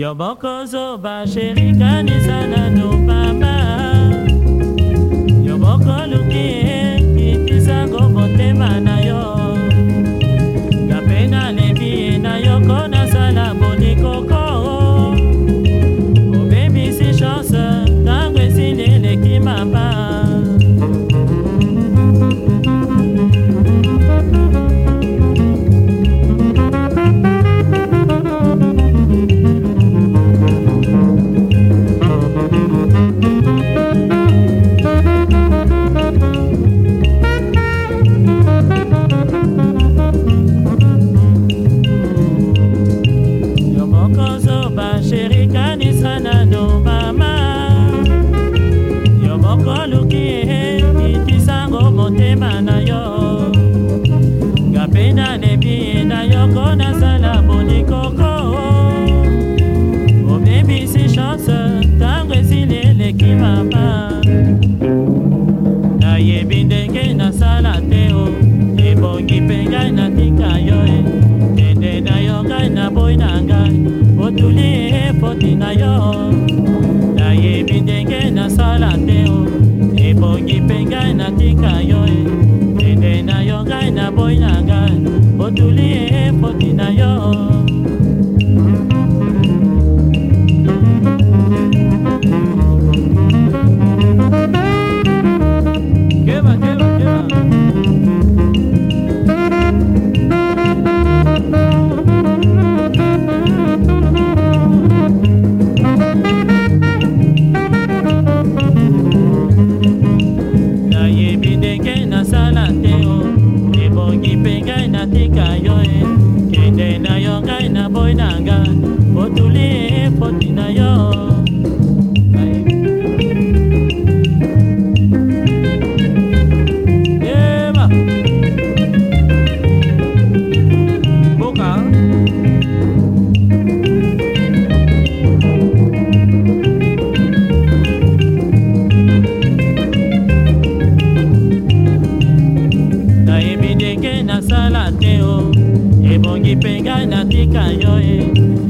yoboko zo basherikanisana nopamba ngai natika yo e eh. dende na yo ngai na boyi na ngai otuli efoti na yo nayebi ndenge nasala te o oh. ndenge nasala te o ebongi mpenga natika yo e